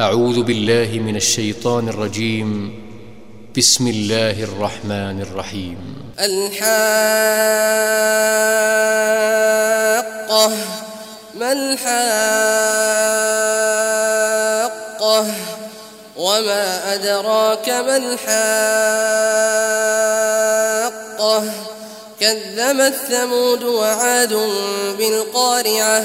أعوذ بالله من الشيطان الرجيم. بسم الله الرحمن الرحيم. الحاقة ما الحاقة؟ وما أدراك ما الحاقة؟ كذبت ثمود وعاد بالقارعة.